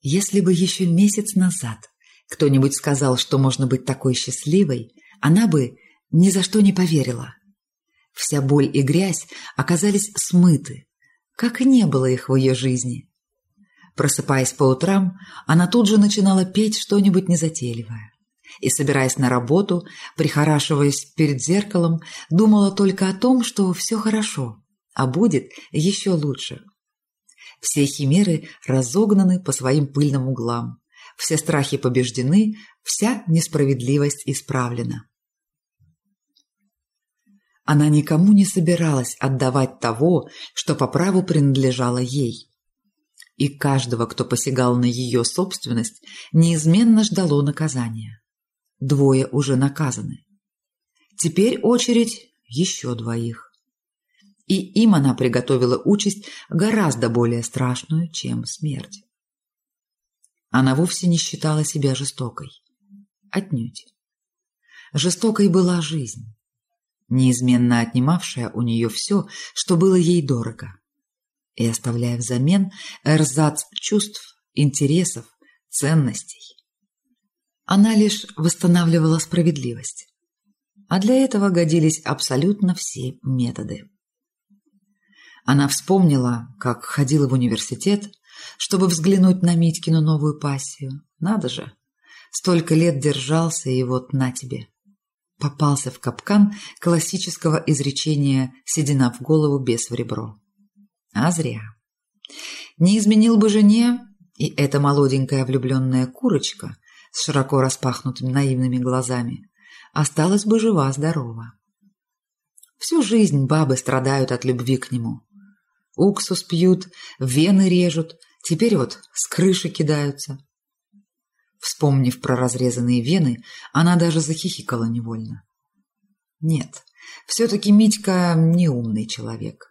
Если бы еще месяц назад кто-нибудь сказал, что можно быть такой счастливой, она бы ни за что не поверила. Вся боль и грязь оказались смыты, как и не было их в ее жизни. Просыпаясь по утрам, она тут же начинала петь что-нибудь незатейливое. И, собираясь на работу, прихорашиваясь перед зеркалом, думала только о том, что все хорошо, а будет еще лучше. Все химеры разогнаны по своим пыльным углам, все страхи побеждены, вся несправедливость исправлена. Она никому не собиралась отдавать того, что по праву принадлежало ей. И каждого, кто посягал на ее собственность, неизменно ждало наказания. Двое уже наказаны. Теперь очередь еще двоих. И им она приготовила участь гораздо более страшную, чем смерть. Она вовсе не считала себя жестокой. Отнюдь. Жестокой была жизнь неизменно отнимавшая у нее все, что было ей дорого, и оставляя взамен эрзац чувств, интересов, ценностей. Она лишь восстанавливала справедливость, а для этого годились абсолютно все методы. Она вспомнила, как ходила в университет, чтобы взглянуть на Митькину новую пассию. Надо же, столько лет держался, и вот на тебе – попался в капкан классического изречения «седина в голову, без в ребро». А зря. Не изменил бы жене и эта молоденькая влюбленная курочка с широко распахнутыми наивными глазами осталась бы жива-здорова. Всю жизнь бабы страдают от любви к нему. Уксус пьют, вены режут, теперь вот с крыши кидаются. Вспомнив про разрезанные вены, она даже захихикала невольно. Нет, все-таки Митька не умный человек.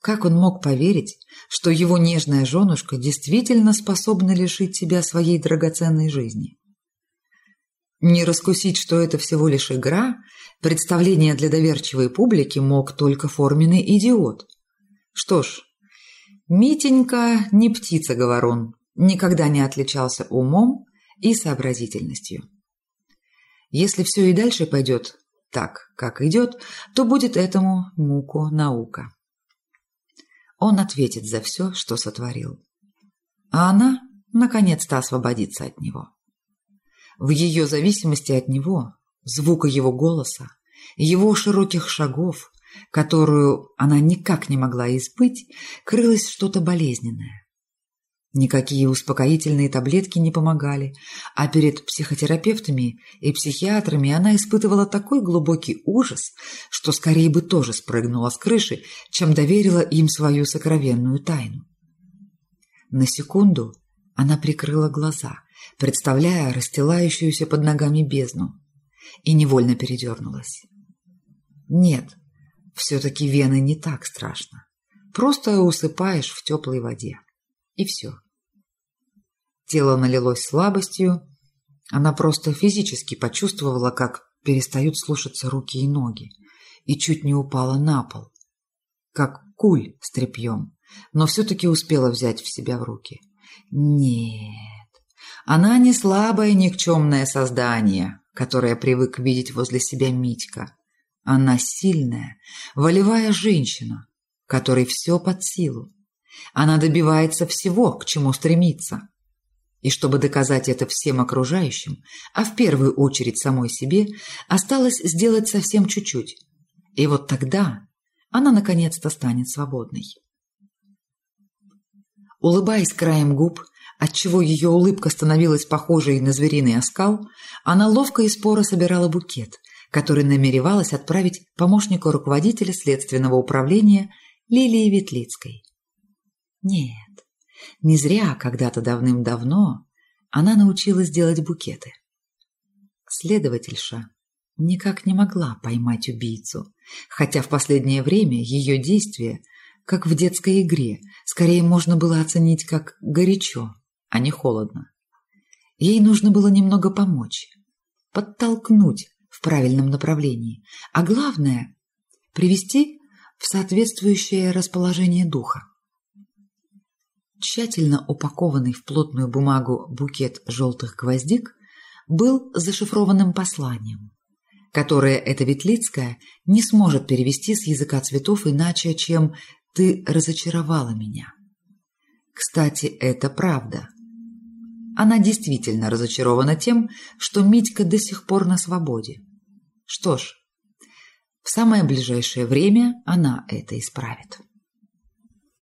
Как он мог поверить, что его нежная женушка действительно способна лишить себя своей драгоценной жизни? Не раскусить, что это всего лишь игра, представление для доверчивой публики мог только форменный идиот. Что ж, Митенька не птица-говорун, никогда не отличался умом и сообразительностью. Если все и дальше пойдет так, как идет, то будет этому муку наука. Он ответит за все, что сотворил. А она, наконец-то, освободится от него. В ее зависимости от него, звука его голоса, его широких шагов, которую она никак не могла избыть, крылось что-то болезненное. Никакие успокоительные таблетки не помогали, а перед психотерапевтами и психиатрами она испытывала такой глубокий ужас, что скорее бы тоже спрыгнула с крыши, чем доверила им свою сокровенную тайну. На секунду она прикрыла глаза, представляя расстилающуюся под ногами бездну, и невольно передернулась. Нет, все-таки вены не так страшно. Просто усыпаешь в теплой воде. И все. Тело налилось слабостью. Она просто физически почувствовала, как перестают слушаться руки и ноги, и чуть не упала на пол, как куль с тряпьем, но все-таки успела взять в себя в руки. Нет, она не слабое никчемное создание, которое привык видеть возле себя Митька. Она сильная, волевая женщина, которой все под силу. Она добивается всего, к чему стремится. И чтобы доказать это всем окружающим, а в первую очередь самой себе, осталось сделать совсем чуть-чуть. И вот тогда она наконец-то станет свободной. Улыбаясь краем губ, отчего ее улыбка становилась похожей на звериный оскал, она ловко и споро собирала букет, который намеревалась отправить помощнику руководителя следственного управления Лилии Ветлицкой. Нет, не зря когда-то давным-давно она научилась делать букеты. Следовательша никак не могла поймать убийцу, хотя в последнее время ее действия, как в детской игре, скорее можно было оценить как горячо, а не холодно. Ей нужно было немного помочь, подтолкнуть в правильном направлении, а главное – привести в соответствующее расположение духа. Тщательно упакованный в плотную бумагу букет желтых гвоздик был зашифрованным посланием, которое эта Ветлицкая не сможет перевести с языка цветов иначе, чем «ты разочаровала меня». Кстати, это правда. Она действительно разочарована тем, что Митька до сих пор на свободе. Что ж, в самое ближайшее время она это исправит.